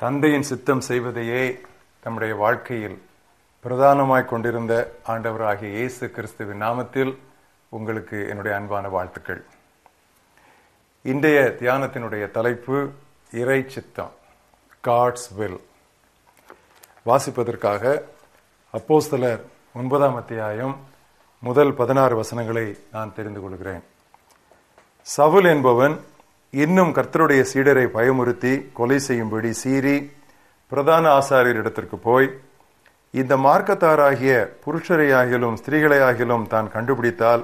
தந்தையின் சித்தம் செய்வதையே நம்முடைய வாழ்க்கையில் பிரதானமாய் கொண்டிருந்த ஆண்டவராகிய இயேசு கிறிஸ்துவின் நாமத்தில் உங்களுக்கு என்னுடைய அன்பான வாழ்த்துக்கள். இன்றைய தியானத்தினுடைய தலைப்பு இறை சித்தம் காட்ஸ் வில் வாசிப்பதற்காக அப்போஸ்தலர் ஒன்பதாம் அத்தியாயம் முதல் பதினாறு வசனங்களை நான் தெரிந்து கொள்கிறேன். சவுல் என்பவன் இன்னும் கர்த்தருடைய சீடரை பயமுறுத்தி கொலை செய்யும்படி சீறி பிரதான ஆசாரியரிடத்திற்கு போய் இந்த மார்க்கத்தாராகிய புருஷரையாகிலும் ஸ்திரீகளையாகிலும் தான் கண்டுபிடித்தால்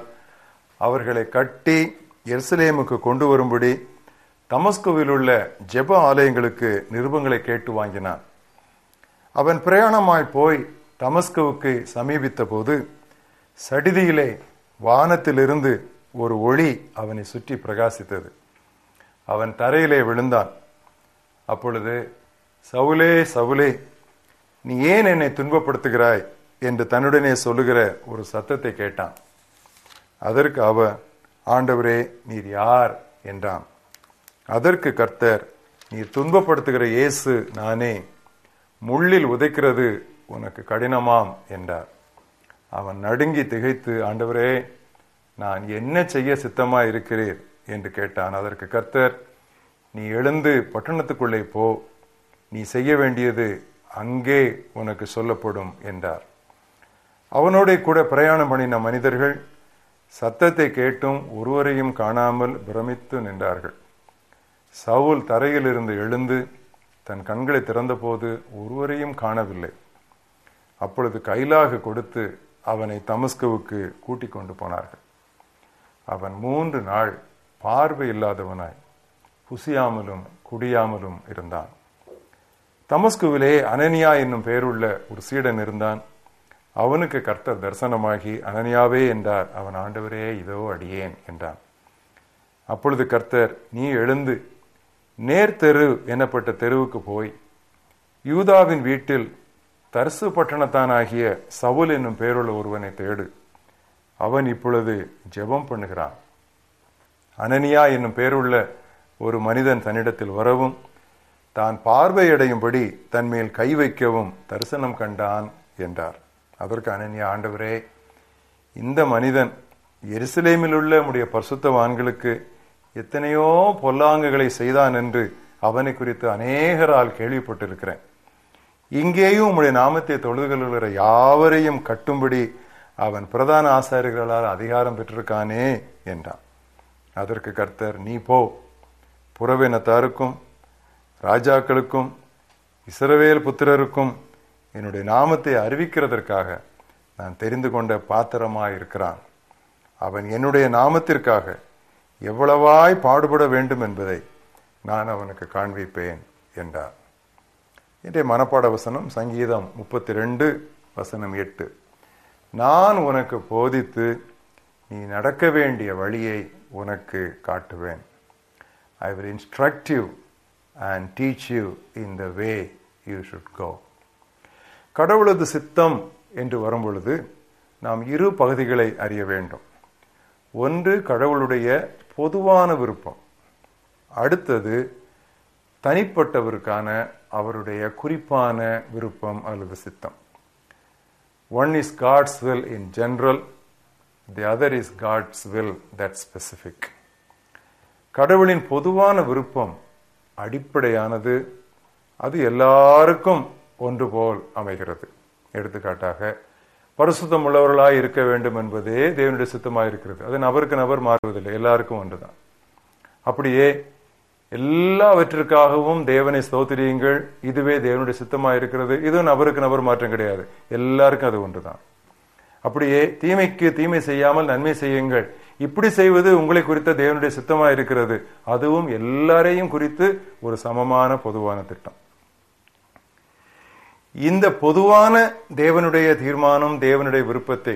அவர்களை கட்டி எருசலேமுக்கு கொண்டு வரும்படி தமஸ்குவில் உள்ள ஜெப ஆலயங்களுக்கு நிருபங்களை கேட்டு வாங்கினான். அவன் பிரயாணமாய் போய் தமஸ்குவுக்கு சமீபித்த போது சடிதியிலே வானத்திலிருந்து ஒரு ஒளி அவனை சுற்றி பிரகாசித்தது. அவன் தரையிலே விழுந்தான். அப்பொழுது சவுலே சவுலே நீ ஏன் என்னை துன்பப்படுத்துகிறாய்? என்று தன்னுடனே சொல்லுகிற ஒரு சத்தத்தை கேட்டான். அதற்கு அவன் ஆண்டவரே நீர் யார்? என்றான். அதற்கு கர்த்தர் நீர் துன்பப்படுத்துகிற இயேசு நானே. முள்ளில் உதைக்கிறது உனக்கு கடினமாம் என்றார். அவன் நடுங்கி திகைத்து ஆண்டவரே நான் என்ன செய்ய சித்தமாக இருக்கிறீர் என்று கேட்டான். அதற்கு கர்த்தர் நீ எழுந்து பட்டணத்துக்குள்ளே போ. நீ செய்ய வேண்டியது அங்கே உனக்கு சொல்லப்படும் என்றார். அவனோட கூட பிரயாணம் பண்ணின மனிதர்கள் சத்தத்தை கேட்டும் ஒருவரையும் காணாமல் பிரமித்து நின்றார்கள். சவுல் தரையிலிருந்து எழுந்து தன் கண்களை திறந்தபோது ஒருவரையும் காணவில்லை. அப்பொழுது கைலாக கொடுத்து அவனை தமஸ்குவுக்கு கூட்டிக் கொண்டு போனார்கள். அவன் மூன்று நாள் பார்வை இல்லாதவனாய் புசியாமலும் குடியாமலும் இருந்தான். தமஸ்குவிலே அனனியா என்னும் பெயருள்ள ஒரு சீடன் இருந்தான். அவனுக்கு கர்த்தர் தரிசனமாகி அனனியாவே என்றார். அவன் ஆண்டவரே இதோ அடியேன் என்றான். அப்பொழுது கர்த்தர் நீ எழுந்து நேர் தெரு எனப்பட்ட தெருவுக்கு போய் யூதாவின் வீட்டில் தர்சு பட்டணத்தானாகிய சவுல் என்னும் பெயருள்ள ஒருவனை தேடு. அவன் இப்பொழுது ஜெபம் பண்ணுகிறான். அனனியா என்னும் பெயருள்ள ஒரு மனிதன் தன்னிடத்தில் வரவும் தான் பார்வையடையும்படி தன்மேல் கை வைக்கவும் தரிசனம் கண்டான் என்றார். அதற்கு அனனியா ஆண்டவரே இந்த மனிதன் எருசலேமில் உள்ள நம்முடைய பரிசுத்தவான்களுக்கு எத்தனையோ பொல்லாங்குகளை செய்தான் என்று அவனை குறித்து அநேகரால் கேள்விப்பட்டிருக்கிறேன். இங்கேயும் உம்முடைய நாமத்தை தொழுதுகளுகிற யாவரையும் கட்டும்படி அவன் பிரதான ஆசாரியர்களால் அதிகாரம் பெற்றிருக்கானே என்றான். அதற்கு கர்த்தர் நீ போ. புறவினத்தாருக்கும் ராஜாக்களுக்கும் இஸ்ரவேல் புத்திரருக்கும் என்னுடைய நாமத்தை அறிவிக்கிறதற்காக நான் தெரிந்து கொண்ட பாத்திரமாக இருக்கிறான் அவன் என்னுடைய நாமத்திற்காக எவ்வளவாய் பாடுபட வேண்டும் என்பதை நான் அவனுக்கு காண்பிப்பேன் என்றார். இன்றைய மனப்பாட வசனம் சங்கீதம் முப்பத்தி ரெண்டு வசனம் எட்டு. நான் உனக்கு போதித்து நீ நடக்க வேண்டிய வழியை உனக்கு காட்டுவேன். I will instruct you and teach you in the way you should go கடவுளது சித்தம் என்று வரும்பொழுது நாம் இரு பகுதிகளை அறிய வேண்டும். ஒன்று கடவுளுடைய பொதுவான விருப்பம். அடுத்தது தனிப்பட்டவருக்கான அவருடைய குறிப்பான விருப்பம் அல்லது சித்தம். One is God's will in general the other is God's will that specific கடவுளின் பொதுவான விருப்பம் அடிப்படையானது. அது எல்லாருக்கும் ஒன்று போல் அமைகிறது. எடுத்துக்காட்டாக பரிசுத்தம் உள்ளவர்களாக இருக்க வேண்டும் என்பதே தேவனுடைய சித்தமாக இருக்கிறது. அது நபருக்கு நபர் மாறுவதில்லை எல்லாருக்கும் ஒன்றுதான். அப்படியே எல்லாவற்றிற்காகவும் தேவனை ஸ்தோத்திரியுங்கள். இதுவே தேவனுடைய சித்தமாக இருக்கிறது. இதுவும் நபருக்கு நபர் மாற்றம் கிடையாது. எல்லாருக்கும் அது ஒன்றுதான். அப்படியே தீமைக்கு தீமை செய்யாமல் நன்மை செய்யுங்கள். இப்படி செய்வது உங்களை குறித்த தேவனுடைய சித்தமா இருக்கிறது அதுவும் எல்லாரையும் குறித்து ஒரு சமமான பொதுவான திட்டம். இந்த பொதுவான தேவனுடைய தீர்மானம் தேவனுடைய விருப்பத்தை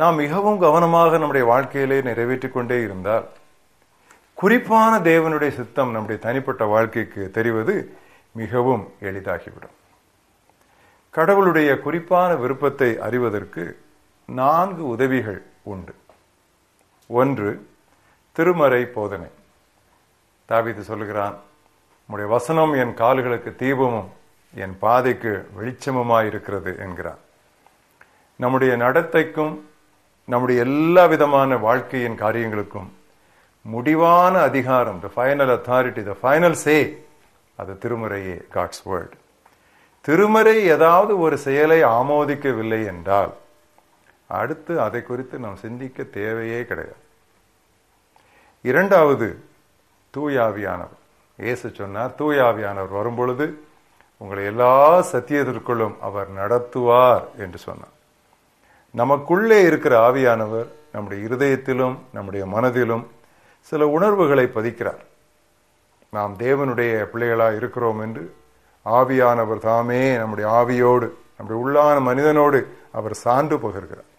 நாம் மிகவும் கவனமாக நம்முடைய வாழ்க்கையிலே நிறைவேற்றிக் கொண்டே இருந்தால் குறிப்பான தேவனுடைய சித்தம் நம்முடைய தனிப்பட்ட வாழ்க்கைக்கு தெரிவது மிகவும் எளிதாகிவிடும். கடவுளுடைய குறிப்பான விருப்பத்தை அறிவதற்கு நான்கு உதவிகள் உண்டு. ஒன்று திருமறை போதனை. தாவித்து சொல்லுகிறான் உம்முடைய வசனம் என் கால்களுக்கு தீபமும் என் பாதைக்கு வெளிச்சமுமாயிருக்கிறது என்கிறான் என்கிறார். நம்முடைய நடத்தைக்கும் நம்முடைய எல்லா விதமான வாழ்க்கையின் காரியங்களுக்கும் முடிவான அதிகாரம் the final authority the final say அது திருமுறையே காட்ஸ் வேர்ட் திருமறை ஏதாவது ஒரு செயலை ஆமோதிக்கவில்லை என்றால் அடுத்து அதை குறித்து நாம் சிந்திக்க தேவையே கிடையாது. இரண்டாவது தூயாவியானவர். இயேசு சொன்னார் தூயாவியானவர் வரும்பொழுது உங்களை எல்லா சத்தியத்திற்குள்ளும் அவர் நடத்துவார் என்று சொன்னார். நமக்குள்ளே இருக்கிற ஆவியானவர் நம்முடைய இருதயத்திலும் நம்முடைய மனதிலும் சில உணர்வுகளை பதிக்கிறார். நாம் தேவனுடைய பிள்ளைகளாக இருக்கிறோம் என்று ஆவியானவர் தாமே நம்முடைய ஆவியோடு நம்முடைய உள்ளான மனிதனோடு அவர் சான்று பகிர்கிறார்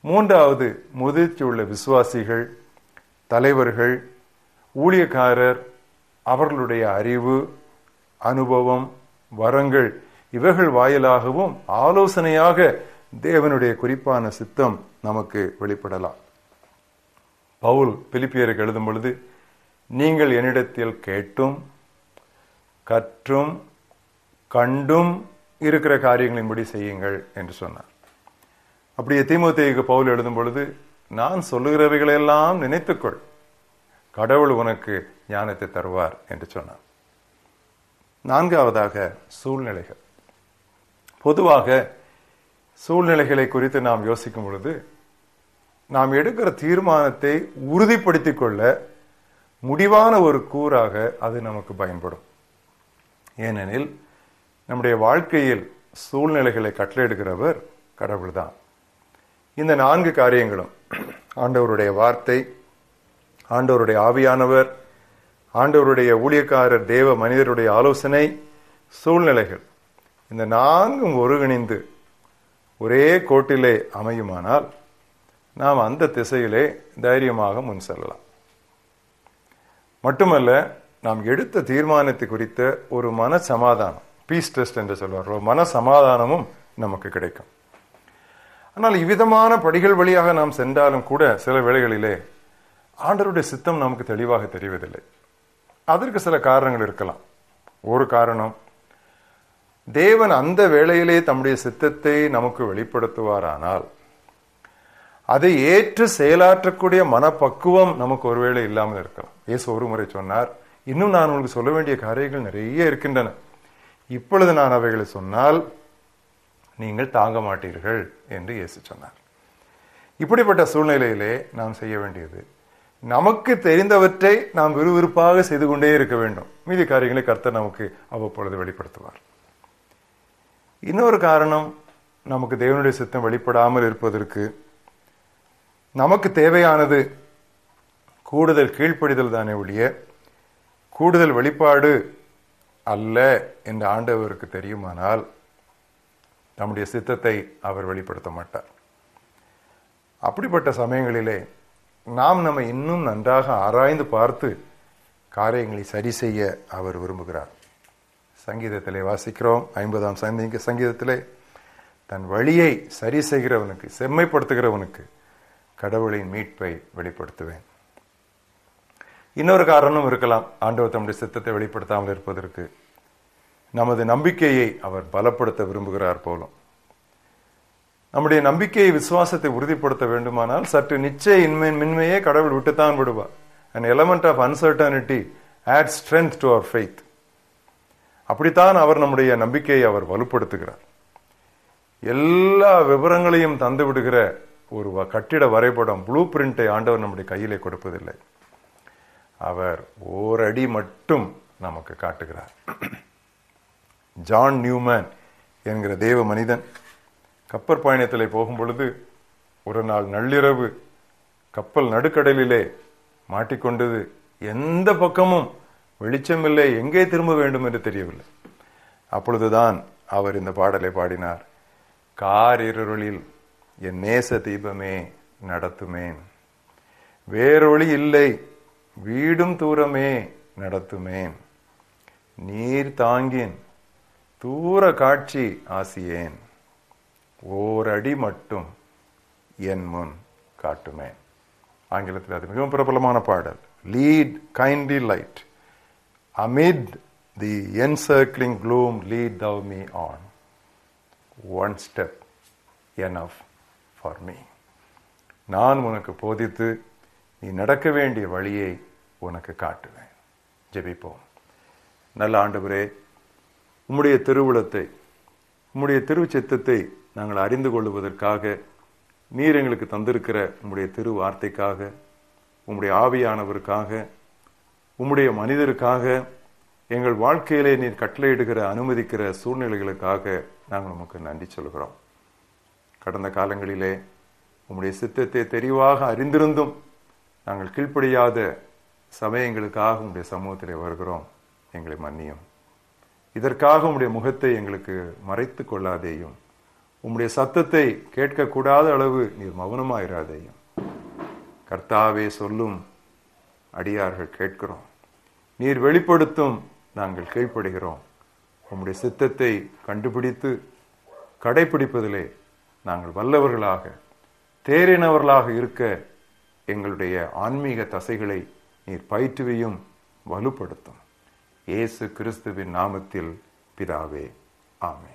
மூன்றாவது முதிர்ச்சி உள்ள விசுவாசிகள் தலைவர்கள் ஊழியக்காரர் அவர்களுடைய அறிவு அனுபவம் வரங்கள் இவைகள் வாயிலாகவும் ஆலோசனையாக தேவனுடைய குறிப்பான சித்தம் நமக்கு வெளிப்படலாம். பவுல் பிலிப்பியருக்கு எழுதும் பொழுது நீங்கள் என்னிடத்தில் கேட்டும் கற்றும் கண்டும் இருக்கிற காரியங்களின்படி செய்யுங்கள் என்று சொன்னார். அப்படியே தீமுத்தைக்கு பவுல் எழுதும் பொழுது நான் சொல்லுகிறவைகளெல்லாம் நினைத்துக்கொள். கடவுள் உனக்கு ஞானத்தை தருவார் என்று சொன்னார். நான்காவதாக சூழ்நிலைகள். பொதுவாக சூழ்நிலைகளை குறித்து நாம் யோசிக்கும் பொழுது நாம் எடுக்கிற தீர்மானத்தை உறுதிப்படுத்திக் கொள்ள முடிவான ஒரு கூறாக அது நமக்கு பயன்படும். ஏனெனில் நம்முடைய வாழ்க்கையில் சூழ்நிலைகளை கட்டளையிடுகிறவர் கடவுள்தான். இந்த நான்கு காரியங்களும் ஆண்டவருடைய வார்த்தை ஆண்டவருடைய ஆவியானவர் ஆண்டவருடைய ஊழியக்காரர் தேவ மனிதருடைய ஆலோசனை சூழ்நிலைகள் இந்த நான்கும் ஒருங்கிணைந்து ஒரே கோட்டிலே அமையுமானால் நாம் அந்த திசையிலே தைரியமாக முன் செல்லலாம். மட்டுமல்ல நாம் எடுத்த தீர்மானத்தை குறித்த ஒரு மன சமாதானம் பீஸ் டெஸ்ட் என்று சொல்வார் ஒரு மன சமாதானமும் நமக்கு கிடைக்கும். ஆனால் இவ்விதமான படிகள் வழியாக நாம் சென்றாலும் கூட சில வேளைகளிலே ஆண்டருடைய சித்தம் நமக்கு தெளிவாக தெரிவதில்லை. அதற்கு சில காரணங்கள் இருக்கலாம். ஒரு காரணம் தேவன் அந்த வேளையிலே தம்முடைய சித்தத்தை நமக்கு வெளிப்படுத்துவாரானால் அதை ஏற்று செயலாற்றக்கூடிய மனப்பக்குவம் நமக்கு ஒருவேளை இல்லாமல் இருக்கலாம். இயேசு ஒரு முறை சொன்னார் இன்னும் நான் உங்களுக்கு சொல்ல வேண்டிய காரியங்கள் நிறைய இருக்கின்றன. இப்பொழுது நான் அவைகளை சொன்னால் நீங்கள் தாங்க மாட்டீர்கள் என்று இயேசு சொன்னார். இப்படிப்பட்ட சூழ்நிலையிலே நாம் செய்ய வேண்டியது நமக்கு தெரிந்தவற்றை நாம் விறுவிறுப்பாக செய்து கொண்டே இருக்க வேண்டும். மீதி காரியங்களை கர்த்தர் நமக்கு அவ்வப்பொழுது வெளிப்படுத்துவார். இன்னொரு காரணம் நமக்கு தேவனுடைய சித்தம் வெளிப்படாமல் இருப்பதற்கு நமக்கு தேவையானது கூடுதல் கீழ்ப்படிதல் தானே ஒழிய கூடுதல் வெளிப்பாடு அல்ல என்று ஆண்டவருக்கு தெரியுமானால் நம்முடைய சித்தத்தை அவர் வெளிப்படுத்த மாட்டார். அப்படிப்பட்ட சமயங்களிலே நாம் நம்ம இன்னும் நன்றாக ஆராய்ந்து பார்த்து காரியங்களை சரி செய்ய அவர் விரும்புகிறார். சங்கீதத்திலே வாசிக்கிறோம். ஐம்பதாம் சங்கீத சங்கீதத்திலே தன் வழியை சரி செய்கிறவனுக்கு செம்மைப்படுத்துகிறவனுக்கு கடவுளின் மீட்பை வெளிப்படுத்துவேன். இன்னொரு காரணம் இருக்கலாம். ஆண்டவர் தம்முடைய சித்தத்தை வெளிப்படுத்தாமல் இருப்பதற்கு. நமது நம்பிக்கையை அவர் பலப்படுத்த விரும்புகிறார் போலும். நம்முடைய நம்பிக்கையை விசுவாசத்தை உறுதிப்படுத்த வேண்டுமானால் சற்று நிச்சய இன்மை மின்மையே கடவுள் விட்டுத்தான் விடுவார். And element of uncertainty add strength to our faith அப்படித்தான் அவர் நம்முடைய நம்பிக்கையை அவர் வலுப்படுத்துகிறார். எல்லா விவரங்களையும் தந்து விடுகிற ஒரு வ- கட்டிட வரைபடம் ப்ளூ பிரிண்டை ஆண்டவர் நம்முடைய கையிலே கொடுப்பதில்லை. அவர் ஓரடி மட்டும் நமக்கு காட்டுகிறார். ஜான் நியூமேன் என்கிற தேவ மனிதன் கப்பற் பயணத்திலே போகும் பொழுது ஒரு நாள் நள்ளிரவு கப்பல் நடுக்கடலிலே மாட்டிக்கொண்டது எந்த பக்கமும் வெளிச்சமில்லை எங்கே திரும்ப வேண்டும் என்று தெரியவில்லை. அப்பொழுதுதான் அவர் இந்த பாடலை பாடினார். காரிருளில் என் நேச தீபமே நடத்துமேன். வேறொளி இல்லை வீடும் தூரமே நடத்துமேன் நீர் தாங்கின் தூர காட்சி ஆசியேன். ஓரடி மட்டும் என் முன் காட்டுமேன் ஆங்கிலத்தில் அது மிகவும் பிரபலமான பாடல். Lead kindly light amid the the gloom lead thou me on one step enough for me நான் உனக்கு போதித்து நீ நடக்க வேண்டிய வழியை உனக்கு காட்டுவேன். ஜெபிப்போம். நல்ல ஆண்டவரே உம்முடைய திருவுளத்தை உம்முடைய திருச்சித்தத்தை நாங்கள் அறிந்து கொள்வதற்காக நீர் எங்களுக்கு தந்திருக்கிற உம்முடைய திரு வார்த்தைக்காக உம்முடைய ஆவியானவருக்காக உம்முடைய மனிதருக்காக எங்கள் வாழ்க்கையிலே நீர் கட்டளையிடுகிற அனுமதிக்கிற சூழ்நிலைகளுக்காக நாங்கள் உமக்கு நன்றி சொல்கிறோம். கடந்த காலங்களிலே உம்முடைய சித்தத்தை தெளிவாக அறிந்திருந்தும் நாங்கள் கீழ்ப்படியாத சமயங்களுக்காக உங்களுடைய சமூகத்தில் வருகிறோம் எங்களை மன்னியும். இதற்காக உங்களுடைய முகத்தை எங்களுக்கு மறைத்து கொள்ளாதேயும். உம்முடைய சத்தத்தை கேட்கக்கூடாத அளவு நீர் மௌனமாயிராதேயும். கர்த்தாவே சொல்லும் அடியார்கள் கேட்கிறோம். நீர் வெளிப்படுத்தும் நாங்கள் கீழ்ப்படுகிறோம். உம்முடைய சித்தத்தை கண்டுபிடித்து கடைபிடிப்பதிலே நாங்கள் வல்லவர்களாக தேறினவர்களாக இருக்க எங்களுடைய ஆன்மீக தசைகளை நீர் பயிற்றுவியும் வலுப்படுத்தும். இயேசு கிறிஸ்துவின் நாமத்தில் பிதாவே ஆமே